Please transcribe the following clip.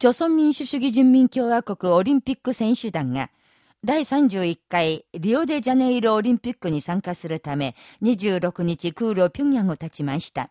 朝鮮民主主義人民共和国オリンピック選手団が、第31回リオデジャネイロオリンピックに参加するため、26日空路平壌を立ちました。